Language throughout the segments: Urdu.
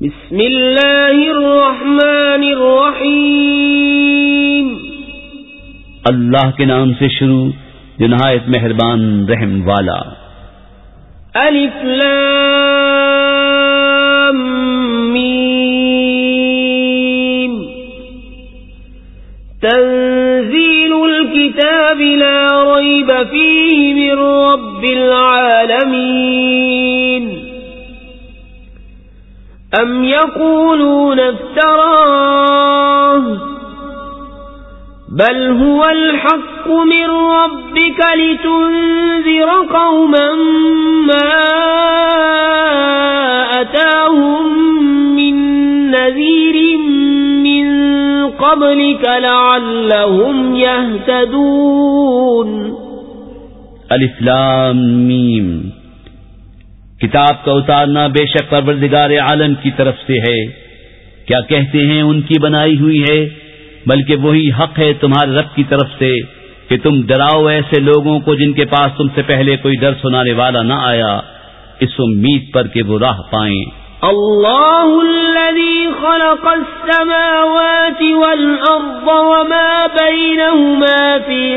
بسم اللہ الرحمن الرحیم۔ اللہ کے نام سے شروع جو نہایت مہربان رحم والا۔ الف لام میم۔ تنزیل الكتاب لا ریب فیه من رب العالمین۔ أم يقولون افتراه بل هو الحق من ربك لتنذر قوما ما أتاهم من نذير من قبلك لعلهم يهتدون الاسلام میم کتاب کا اتارنا بے شک پروردگار عالم کی طرف سے ہے۔ کیا کہتے ہیں ان کی بنائی ہوئی ہے؟ بلکہ وہی حق ہے تمہارے رب کی طرف سے کہ تم ڈراؤ ایسے لوگوں کو جن کے پاس تم سے پہلے کوئی ڈر سنانے والا نہ آیا۔ اس امید پر کہ وہ راہ پائیں۔ الله الذي خلق السماوات والأرض وما بينهما في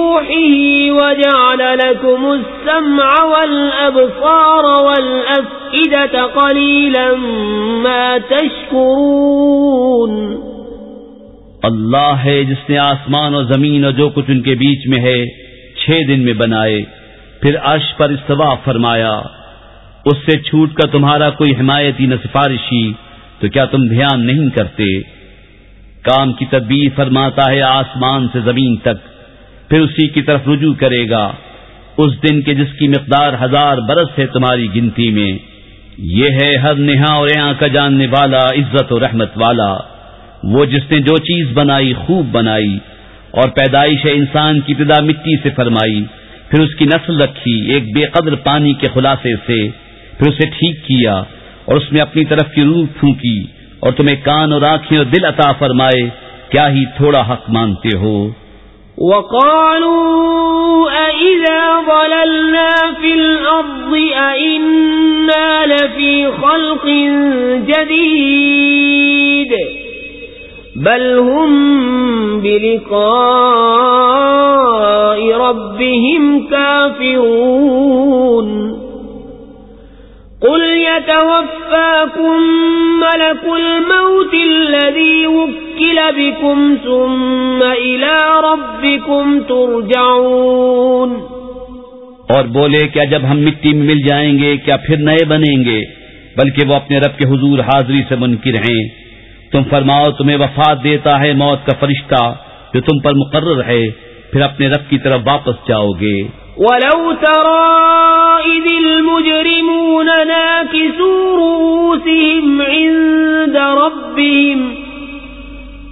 روحه وجعل لكم السمع والأبصار والأفئدة قليلا ما تشكرون اللہ ہے جس نے آسمان اور زمین اور جو کچھ ان کے بیچ میں ہے چھ دن میں بنائے، پھر عرش پر استوا فرمایا، اس سے چھوٹ کر تمہارا کوئی حمایتی نہ سفارشی، تو کیا تم دھیان نہیں کرتے؟ کام کی تدبیر فرماتا ہے آسمان سے زمین تک پھر اسی کی طرف رجوع کرے گا۔ اس دن کے جس کی مقدار ہزار برس ہے تمہاری گنتی میں، یہ ہے ہر نہا اور یہاں کا جاننے والا، عزت و رحمت والا۔ وہ جس نے جو چیز بنائی، خوب بنائی اور پیدائش انسان کی ابتدا مٹی سے فرمائی۔ پھر اس کی نسل رکھی، ایک بے قدر پانی کے خلاصے سے۔ پھر اسے ٹھیک کیا اور اس میں اپنی طرف کی روح پھونکی اور تمہیں کان اور آنکھیں اور دل عطا فرمائے، کیا ہی تھوڑا حق مانتے ہو۔ وقالوا أئذا ضللنا في الأرض أئنا لفي خلق جديد بل هم بلقاء ربهم كافرون قل يتوفاكم ملك الموت الذي وكل بكم ثم إلى ربكم ترجعون اور بولے کیا جب ہم مٹی میں مل جائیں گے کیا پھر نئے بنیں گے؟ بلکہ وہ اپنے رب کے حضور حاضری سے منکر ہیں۔ تم فرماؤ تمہیں وفات دیتا ہے موت کا فرشتہ جو تم پر مقرر ہے پھر اپنے رب کی طرف واپس جاؤ گے۔ ولو ترى إذ المجرمون ناكسوا رؤوسهم عند ربهم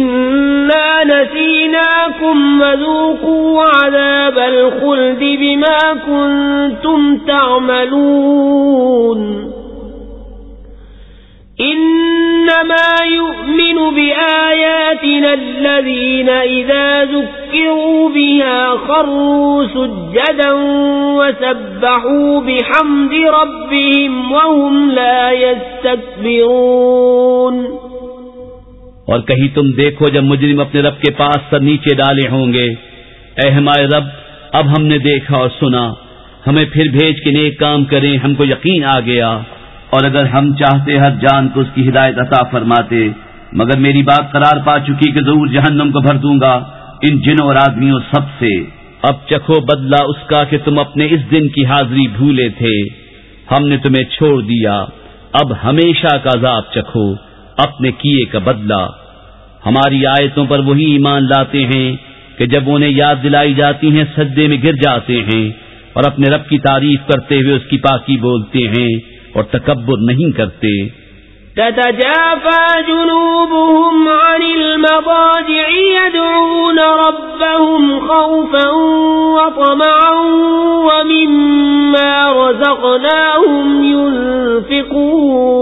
إنا نسيناكم وذوقوا عذاب الخلد بما كنتم تعملون إنما يؤمن بآياتنا الذين إذا ذكروا بها خروا سجدا وسبحوا بحمد ربهم وهم لا يستكبرون اور کہیں تم دیکھو جب مجرم اپنے رب کے پاس سر نیچے ڈالے ہوں گے۔ اے ہمارے رب، اب ہم نے دیکھا اور سنا۔ ہمیں پھر بھیج کے نیک کام کریں، ہم کو یقین آ گیا۔ اور اگر ہم چاہتے ہر جان کو اس کی ہدایت عطا فرماتے، مگر میری بات قرار پا چکی کہ ضرور جہنم کو بھر دوں گا۔ ان جنوں اور آدمیوں سب سے۔ اب چکھو بدلا اس کا کہ تم اپنے اس دن کی حاضری بھولے تھے۔ ہم نے تمہیں چھوڑ دیا۔ اب ہمیشہ کا عذاب چکھو۔ اپنے کیے کا بدلہ۔ ہماری آیتوں پر وہی ایمان لاتے ہیں کہ جب انہیں یاد دلائی جاتی ہیں، سجدے میں گر جاتے ہیں اور اپنے رب کی تعریف کرتے ہوئے اس کی پاکی بولتے ہیں اور تکبر نہیں کرتے۔ تتجافى جنوبهم عن المضاجع، يدعون ربهم خوفا وطمعا، ومما رزقناهم ينفقون۔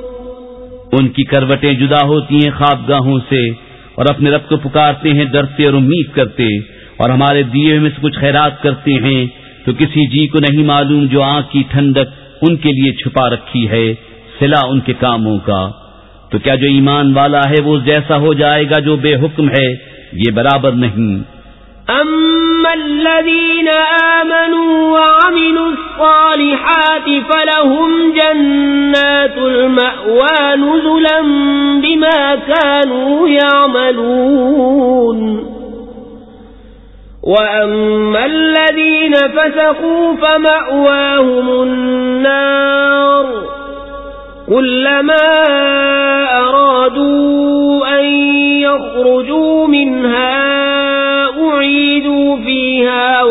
ان کی کروٹیں جدا ہوتی ہیں خوابگاہوں سے اور اپنے رب کو پکارتے ہیں ڈرتے اور امید کرتے اور ہمارے دیے میں سے کچھ خیرات کرتے ہیں، تو کسی جی کو نہیں معلوم جو آنکھ کی ٹھنڈک ان کے لیے چھپا رکھی ہے سلا ان کے کاموں کا۔ تو کیا جو ایمان والا ہے وہ جیسا ہو جائے گا جو بے حکم ہے؟ یہ برابر نہیں۔ أما الذين آمنوا وعملوا الصالحات فلهم جنات المأوى نزلا بما كانوا يعملون وأما الذين فسقوا فمأواهم النار كلما أرادوا أن يخرجوا منها أعيدوا فيها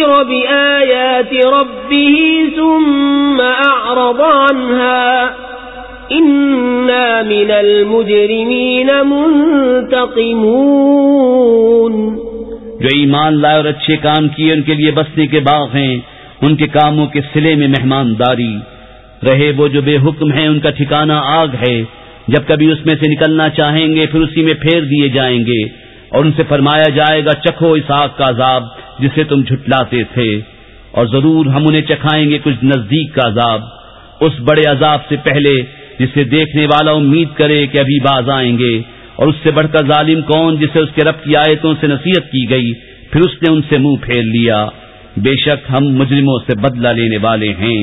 بآيات ربه ثم أعرض عنها. إنا من المجرمين منتقمون. جو ایمان لائے اور اچھے کام کیے، ان کے لیے بسنے کے باغ ہیں، ان کے کاموں کے سلے میں مہمانداری رہے وہ جو بے حکم ہیں، ان کا ٹھکانہ آگ ہے۔ جب کبھی اس میں سے نکلنا چاہیں گے، پھر اسی میں پھیر دیے جائیں گے۔ اور ان سے فرمایا جائے گا، چکھو اس آگ کا عذاب۔ جسے تم جھٹلاتے تھے، اور ضرور ہم انہیں چکھائیں گے کچھ نزدیک کا عذاب۔ اس بڑے عذاب سے پہلے جسے دیکھنے والا امید کرے کہ ابھی باز آئیں گے، اور اس سے بڑھ کر ظالم کون جسے اس کے رب کی آیتوں سے نصیحت کی گئی، پھر اس نے ان سے منہ پھیر لیا۔ بے شک ہم مجرموں سے بدلہ لینے والے ہیں۔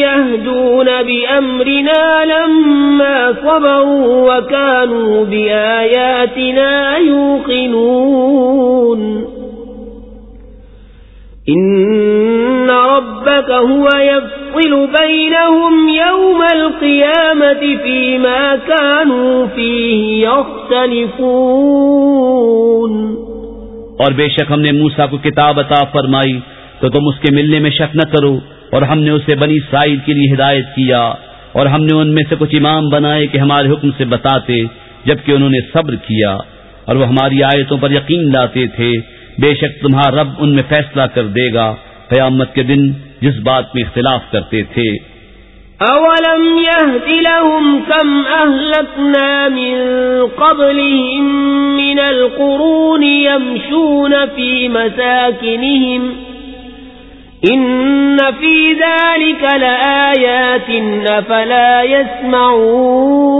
يهدون بأمرنا لما صبروا وكانوا بآياتنا يوقنون إن ربك هو يفصل بينهم يوم القيامة فيما كانوا فيه يختلفون اور بے شک ہم نے موسا کو کتاب عطا فرمائی تو تم اس کے ملنے میں شک نہ کرو۔ اور ہم نے اسے بنی سائد کے لیے ہدایت کیا اور ہم نے ان میں سے کچھ امام بنائے کہ ہمارے حکم سے بتاتے جبکہ انہوں نے صبر کیا اور وہ ہماری آیتوں پر یقین لاتے تھے۔ بے شک تمہارا رب ان میں فیصلہ کر دے گا۔ قیامت کے دن جس بات میں اختلاف کرتے تھے۔ أولم يهد لهم كم أهلكنا من قبلهم من القرون يمشون في مساكنهم إن في ذلك لآيات فلا يسمعون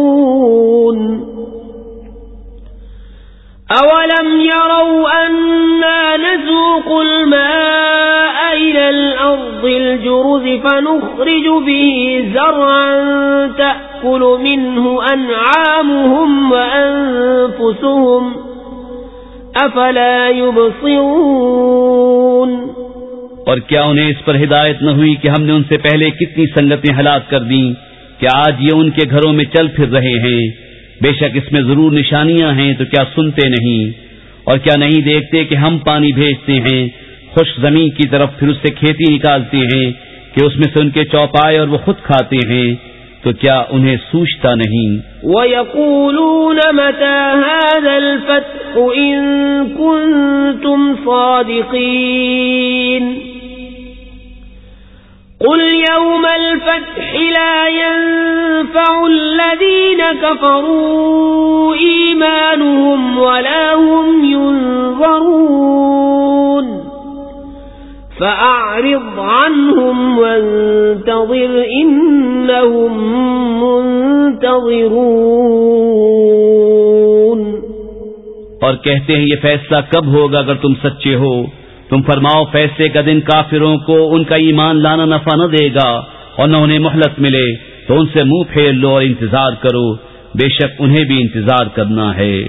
أولم يروا أنا نزوق الماء إلى الأرض الجرز فنخرج به زرعا تأكل منه أنعامهم وأنفسهم أفلا يبصرون اور کیا انہیں اس پر ہدایت نہ ہوئی کہ ہم نے ان سے پہلے کتنی سنگتیں ہلاک کر دیں کہ آج یہ ان کے گھروں میں چل پھر رہے ہیں؟ بے شک اس میں ضرور نشانیاں ہیں، تو کیا سنتے نہیں؟ اور کیا نہیں دیکھتے کہ ہم پانی بھیجتے ہیں؟ خوش زمین کی طرف پھر اس سے کھیتی نکالتے ہیں کہ اس میں سے ان کے چوپائے اور وہ خود کھاتے ہیں، تو کیا انہیں سوچتا نہیں؟ وَيَقُولُونَ مَتَى هَذَا الْفَتْحُ إِن كُنتُمْ صَادِقِينَ قل يوم الفتح لا ينفع الذين كفروا إيمانهم ولا هم ينظرون فأعرض عنهم وانتظر إنهم منتظرون اور کہتے ہیں یہ فیصلہ کب ہوگا اگر تم سچے ہو؟ تم فرماؤ فیصلے کا دن کافروں کو ان کا ایمان لانا نفع نہ دے گا اور نہ انہیں مہلت ملے، تو ان سے منہ پھیر لو اور انتظار کرو۔ بے شک انہیں بھی انتظار کرنا ہے۔